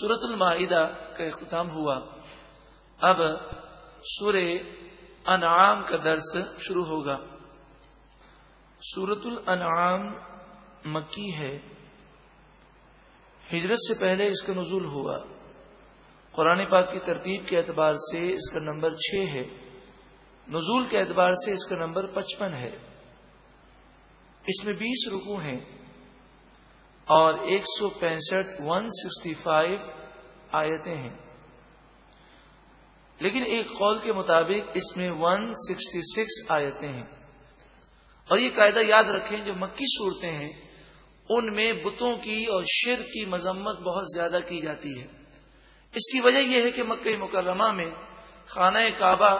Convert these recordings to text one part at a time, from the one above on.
سورت المائدہ کا اختتام ہوا۔ اب سور انعام کا درس شروع ہوگا۔ سورت الانعام مکی ہے۔ ہجرت سے پہلے اس کا نزول ہوا۔ قرآن پاک کی ترتیب کے اعتبار سے اس کا نمبر چھ ہے۔ نزول کے اعتبار سے اس کا نمبر پچپن ہے۔ اس میں بیس رکو ہیں۔ اور ایک سو پینسٹھ ون سکسٹی فائیو آیتیں ہیں۔ لیکن ایک قول کے مطابق اس میں ون سکسٹی سکس آیتیں ہیں۔ اور یہ قاعدہ یاد رکھیں جو مکی صورتیں ہیں، ان میں بتوں کی اور شر کی مذمت بہت زیادہ کی جاتی ہے۔ اس کی وجہ یہ ہے کہ مکئی مکرمہ میں خانہ کعبہ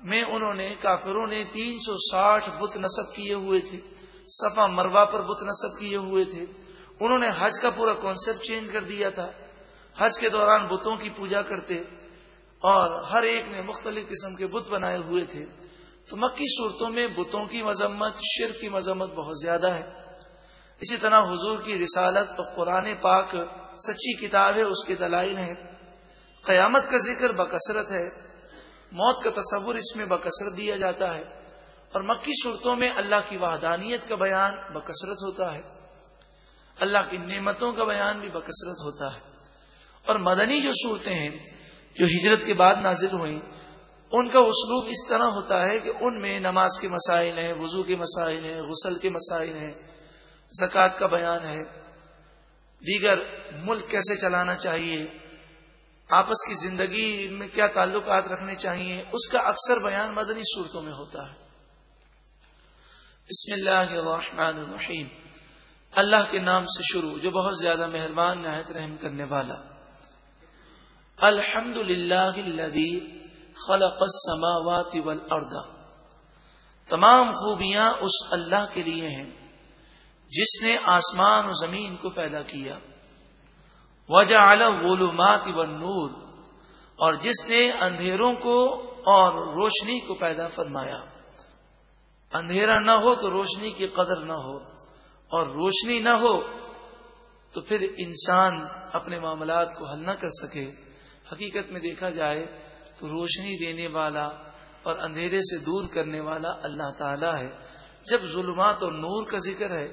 میں انہوں نے، کافروں نے تین سو ساٹھ بت نصب کیے ہوئے تھے۔ صفا مروا پر بت نصب کیے ہوئے تھے۔ انہوں نے حج کا پورا کانسیپٹ چینج کر دیا تھا۔ حج کے دوران بتوں کی پوجا کرتے اور ہر ایک نے مختلف قسم کے بت بنائے ہوئے تھے۔ تو مکی صورتوں میں بتوں کی مذمت شر کی مذمت بہت زیادہ ہے۔ اسی طرح حضور کی رسالت اور قرآن پاک سچی کتاب ہے، اس کے دلائل ہیں۔ قیامت کا ذکر بکثرت ہے۔ موت کا تصور اس میں بکثرت دیا جاتا ہے۔ اور مکی صورتوں میں اللہ کی وحدانیت کا بیان بکثرت ہوتا ہے۔ اللہ کی نعمتوں کا بیان بھی بکثرت ہوتا ہے۔ اور مدنی جو صورتیں ہیں، جو ہجرت کے بعد نازل ہوئیں، ان کا اسلوب اس طرح ہوتا ہے کہ ان میں نماز کے مسائل ہیں، وضو کے مسائل ہیں، غسل کے مسائل ہیں، زکوٰۃ کا بیان ہے۔ دیگر ملک کیسے چلانا چاہیے؟ آپس کی زندگی میں کیا تعلقات رکھنے چاہیے؟ اس کا اکثر بیان مدنی صورتوں میں ہوتا ہے۔ بسم اللہ الرحمن الرحیم۔ اللہ کے نام سے شروع، جو بہت زیادہ مہربان، نہایت رحم کرنے والا۔ الحمد للہ خلق السماوات والارض۔ تمام خوبیاں اس اللہ کے لیے ہیں، جس نے آسمان و زمین کو پیدا کیا۔ وجہ الظلمات والنور، اور جس نے اندھیروں کو اور روشنی کو پیدا فرمایا۔ اندھیرا نہ ہو تو روشنی کی قدر نہ ہو۔ اور روشنی نہ ہو تو پھر انسان اپنے معاملات کو حل نہ کر سکے۔ حقیقت میں دیکھا جائے تو روشنی دینے والا اور اندھیرے سے دور کرنے والا اللہ تعالی ہے۔ جب ظلمات اور نور کا ذکر ہے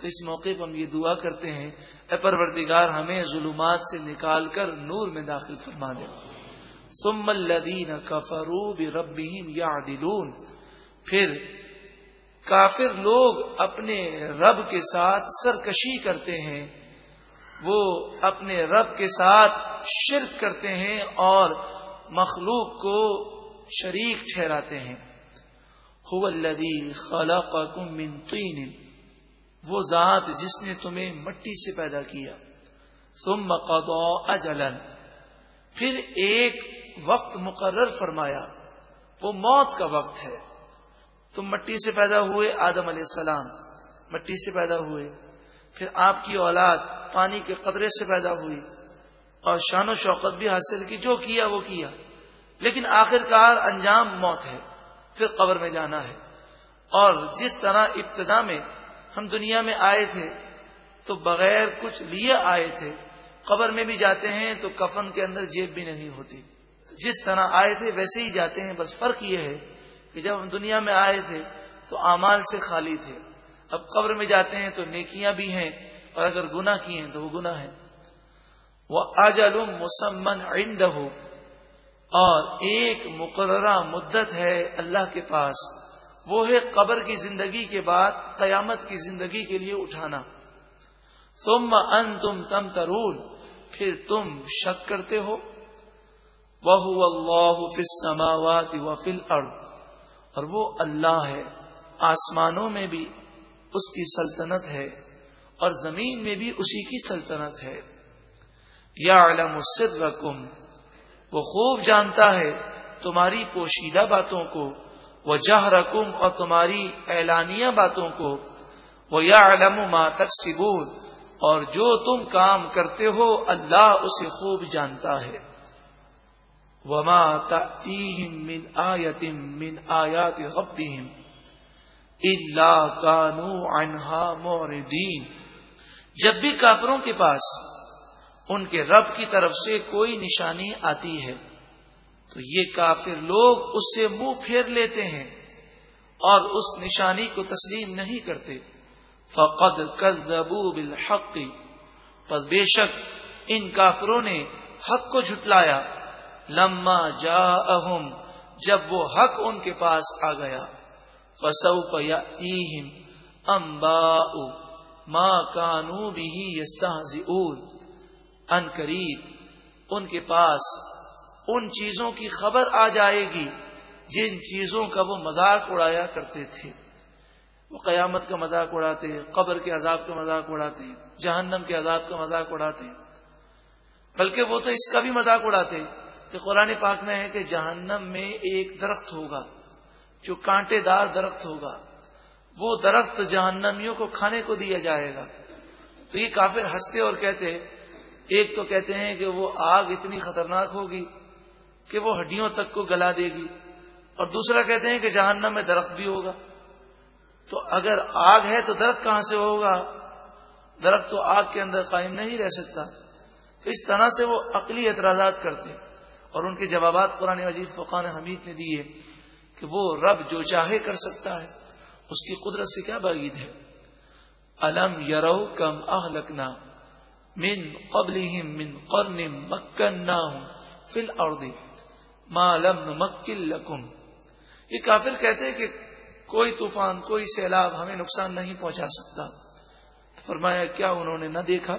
تو اس موقع پر ہم یہ دعا کرتے ہیں، اے پروردگار، ہمیں ظلمات سے نکال کر نور میں داخل فرما دے۔ سم الدین کفروب ربیم یا پھر کافر لوگ اپنے رب کے ساتھ سرکشی کرتے ہیں، وہ اپنے رب کے ساتھ شرک کرتے ہیں اور مخلوق کو شریک ٹھہراتے ہیں۔ وہ ذات جس نے تمہیں مٹی سے پیدا کیا۔ تم مقدو اجلن پھر ایک وقت مقرر فرمایا، وہ موت کا وقت ہے۔ تم مٹی سے پیدا ہوئے آدم علیہ السلام، مٹی سے پیدا ہوئے۔ پھر آپ کی اولاد پانی کے قطرے سے پیدا ہوئی اور شان و شوقت بھی حاصل کی، جو کیا وہ کیا۔ لیکن آخر کار انجام موت ہے، پھر قبر میں جانا ہے۔ اور جس طرح ابتدا میں ہم دنیا میں آئے تھے، تو بغیر کچھ لیے آئے تھے، قبر میں بھی جاتے ہیں تو کفن کے اندر جیب بھی نہیں ہوتی۔ جس طرح آئے تھے، ویسے ہی جاتے ہیں، بس فرق یہ ہے کہ جب ہم دنیا میں آئے تھے تو امال سے خالی تھے۔ اب قبر میں جاتے ہیں تو نیکیاں بھی ہیں اور اگر گنا کی ہیں تو وہ گنا ہے وہ آجل مسمن آئند ہو اور ایک مقررہ مدت ہے اللہ کے پاس۔ وہ ہے قبر کی زندگی کے بعد قیامت کی زندگی کے لیے اٹھانا۔ تم ان تم تم ترون پھر تم شک کرتے ہو۔ وہ اللہ فل سماوات و فل اور وہ اللہ ہے، آسمانوں میں بھی اس کی سلطنت ہے اور زمین میں بھی اسی کی سلطنت ہے۔ یا علم رقم وہ خوب جانتا ہے تمہاری پوشیدہ باتوں کو، وہ جہ رقم اور تمہاری اعلانیہ باتوں کو۔ وہ یا علم ما تک اور جو تم کام کرتے ہو، اللہ اسے خوب جانتا ہے۔ وما تأتيهم من آية من آيات ربهم إلا كانوا عنها معرضين جب بھی کافروں کے پاس ان کے رب کی طرف سے کوئی نشانی آتی ہے، تو یہ کافر لوگ اس سے منہ پھیر لیتے ہیں اور اس نشانی کو تسلیم نہیں کرتے۔ فقد کذبوا بالحق۔ پس بے شک ان کافروں نے حق کو جھٹلایا۔ لما جا جب وہ حق ان کے پاس آ گیا فسو فیم امبا ماں کانو بھی ان قریب، ان کے پاس ان چیزوں کی خبر آ جائے گی، جن چیزوں کا وہ مذاق اڑایا کرتے تھے۔ وہ قیامت کا مذاق اڑاتے، قبر کے عذاب کا مذاق اڑاتے، جہنم کے عذاب کا مذاق اڑاتے۔ بلکہ وہ تو اس کا بھی مذاق اڑاتے۔ کہ قرآن پاک میں ہے کہ جہنم میں ایک درخت ہوگا، جو کانٹے دار درخت ہوگا، وہ درخت جہنمیوں کو کھانے کو دیا جائے گا۔ تو یہ کافر ہنستے اور کہتے، ایک تو کہتے ہیں کہ وہ آگ اتنی خطرناک ہوگی کہ وہ ہڈیوں تک کو گلا دے گی، اور دوسرا کہتے ہیں کہ جہنم میں درخت بھی ہوگا۔ تو اگر آگ ہے تو درخت کہاں سے ہوگا؟ درخت تو آگ کے اندر قائم نہیں رہ سکتا۔ تو اس طرح سے وہ عقلی اعتراضات کرتے اور ان کے جوابات قرآن مجید فقان حمید نے دیے کہ وہ رب جو چاہے کر سکتا ہے۔ اس کی قدرت سے کیا بعید ہے؟ الم یرو کم اہ لکنا من قبل من قرن مکن نہ فل اور مالم مکل لکم۔ یہ کافر کہتے کہ کوئی طوفان، کوئی سیلاب ہمیں نقصان نہیں پہنچا سکتا۔ فرمایا، کیا انہوں نے نہ دیکھا؟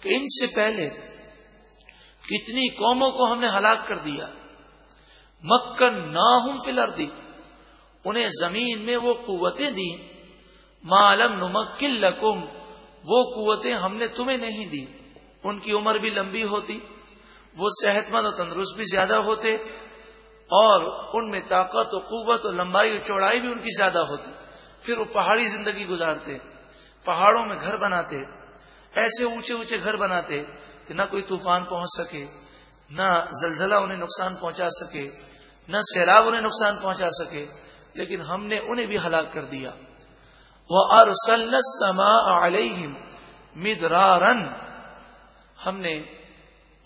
کہ ان سے پہلے کتنی قوموں کو ہم نے ہلاک کر دیا۔ مکن نہ ہوں فلر دی انہیں زمین میں وہ قوتیں دی معلوم نمکل لکم۔ وہ قوتیں ہم نے تمہیں نہیں دی ان کی عمر بھی لمبی ہوتی۔ وہ صحت مند اور تندرست بھی زیادہ ہوتے۔ اور ان میں طاقت و قوت و لمبائی و چوڑائی بھی ان کی زیادہ ہوتی۔ پھر وہ پہاڑی زندگی گزارتے۔ پہاڑوں میں گھر بناتے۔ ایسے اونچے اونچے گھر بناتے۔ کہ نہ کوئی طوفان پہنچ سکے، نہ زلزلہ انہیں نقصان پہنچا سکے، نہ سیلاب انہیں نقصان پہنچا سکے، لیکن ہم نے انہیں بھی ہلاک کر دیا۔ وہ ارسلسما علیہم مدرارن ہم نے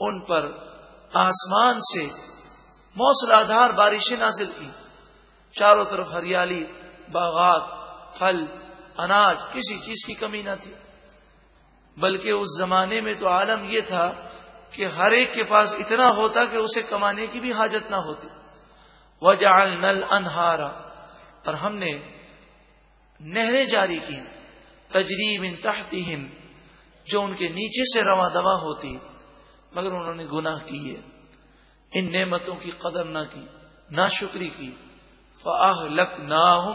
ان پر آسمان سے موسلادھار بارشیں نازل کی۔ چاروں طرف ہریالی، باغات، پھل، اناج، کسی چیز کی کمی نہ تھی۔ بلکہ اس زمانے میں تو عالم یہ تھا کہ ہر ایک کے پاس اتنا ہوتا کہ اسے کمانے کی بھی حاجت نہ ہوتی۔ وجہ نل انہارا اور ہم نے نہریں جاری کی تجریب ان تحتہم جو ان کے نیچے سے رواں دوا ہوتی، مگر انہوں نے گناہ کیے۔ ان نعمتوں کی قدر نہ کی، نہ شکری کی۔ فاہ لک نہ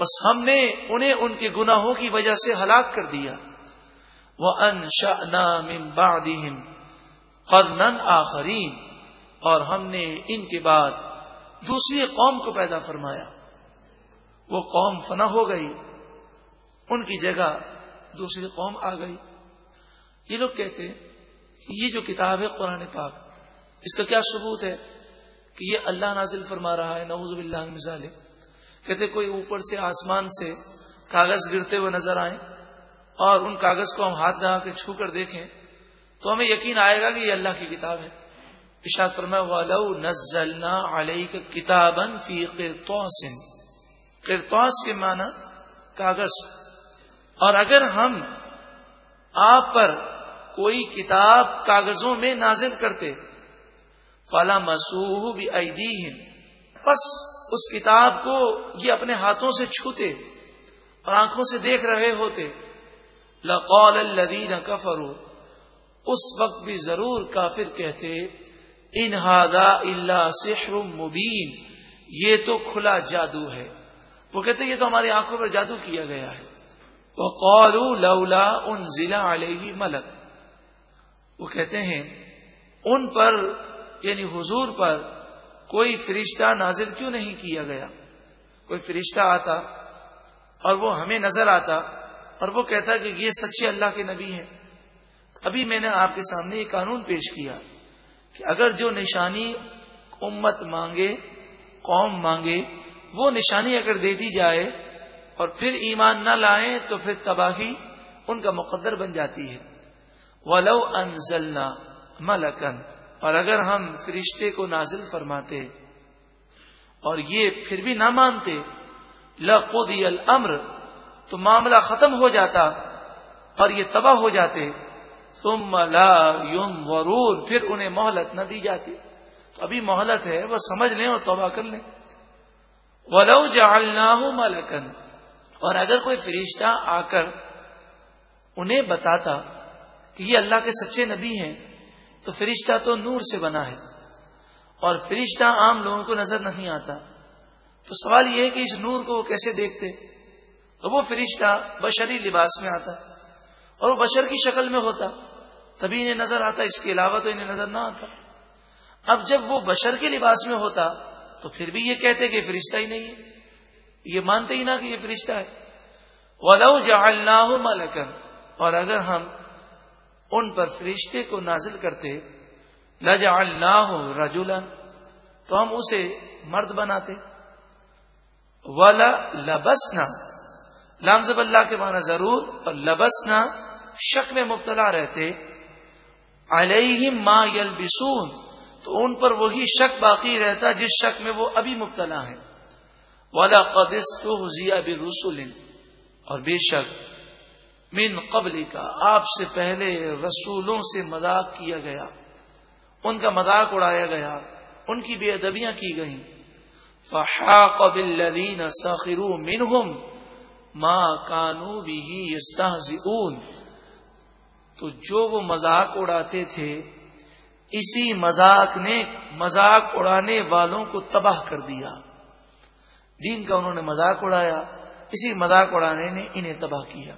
بس ہم نے انہیں ان کے گناہوں کی وجہ سے ہلاک کر دیا۔ وہ ان شاہم قرنن آخرین اور ہم نے ان کے بعد دوسری قوم کو پیدا فرمایا۔ وہ قوم فنا ہو گئی، ان کی جگہ دوسری قوم آ گئی۔ یہ لوگ کہتے کہ یہ جو کتاب ہے قرآن پاک، اس کا کیا ثبوت ہے؟ کہ یہ اللہ نازل فرما رہا ہے نوز باللہ مثال کہتے کوئی اوپر سے، آسمان سے کاغذ گرتے ہوئے نظر آئے اور ان کاغذ کو ہم ہاتھ لگا کے چھو کر دیکھیں تو ہمیں یقین آئے گا کہ یہ اللہ کی کتاب ہے۔ اشاد فرما والو نزلنا علیہ کتابن فی قرطوسن قرطوس کے معنی کاغذ۔ اور اگر ہم آپ پر کوئی کتاب کاغذوں میں نازل کرتے، فلا مسوح بھی بس اس کتاب کو یہ اپنے ہاتھوں سے چھوتے اور آنکھوں سے دیکھ رہے ہوتے۔ لقول الدین کفرو اس وقت بھی ضرور کافر کہتے انہادا اللہ سحر مبین، یہ تو کھلا جادو ہے۔ وہ کہتے، یہ تو ہماری آنکھوں پر جادو کیا گیا ہے۔ وہ قولو لولا ان ضلع علیہ ملک۔ وہ کہتے ہیں، ان پر یعنی حضور پر کوئی فرشتہ نازل کیوں نہیں کیا گیا؟ کوئی فرشتہ آتا اور وہ ہمیں نظر آتا اور وہ کہتا کہ یہ سچے اللہ کے نبی ہیں۔ ابھی میں نے آپ کے سامنے یہ قانون پیش کیا کہ اگر جو نشانی امت مانگے، قوم مانگے، وہ نشانی اگر دے دی جائے اور پھر ایمان نہ لائیں تو پھر تباہی ان کا مقدر بن جاتی ہے۔ ولو انزلنا ملکن اور اگر ہم فرشتے کو نازل فرماتے اور یہ پھر بھی نہ مانتے لقودی الامر تو معاملہ ختم ہو جاتا اور یہ تباہ ہو جاتے۔ ثم لا ورور پھر انہیں مہلت نہ دی جاتی۔ تو ابھی مہلت ہے، وہ سمجھ لیں اور توبہ کر لیں۔ ولو جعلناہ ملکن اور اگر کوئی فرشتہ آ کر انہیں بتاتا کہ یہ اللہ کے سچے نبی ہیں، تو فرشتہ تو نور سے بنا ہے۔ اور فرشتہ عام لوگوں کو نظر نہیں آتا۔ تو سوال یہ ہے کہ اس نور کو وہ کیسے دیکھتے؟ تو وہ فرشتہ بشری لباس میں آتا اور وہ بشر کی شکل میں ہوتا، تبھی انہیں نظر آتا، اس کے علاوہ تو انہیں نظر نہ آتا۔ اب جب وہ بشر کے لباس میں ہوتا، تو پھر بھی یہ کہتے کہ فرشتہ ہی نہیں ہے۔ یہ مانتے ہی نہ کہ یہ فرشتہ ہے۔ ولو جعلناہ ملکن اور اگر ہم ان پر فرشتے کو نازل کرتے لجعلناہ رجلا، تو ہم اسے مرد بناتے۔ ولا لبسنا لامزب اللہ کے معنی ضرور اور لبسنا شک میں مبتلا رہتے۔ علیہم ما یلبسون، تو ان پر وہی شک باقی رہتا جس شک میں وہ ابھی مبتلا ہے والا قدس تو رسول اور بے شک، من قبل کا آپ سے پہلے رسولوں سے مذاق کیا گیا۔ ان کا مذاق اڑایا گیا، ان کی بے ادبیاں کی گئیں۔ فحاق بالذین سخروا منہم ما کانو بھی یستہزئون۔ تو جو وہ مذاق اڑاتے تھے، اسی مذاق نے مذاق اڑانے والوں کو تباہ کر دیا۔ دین کا انہوں نے مذاق اڑایا، اسی مذاق اڑانے نے انہیں تباہ کیا۔